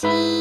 Tea.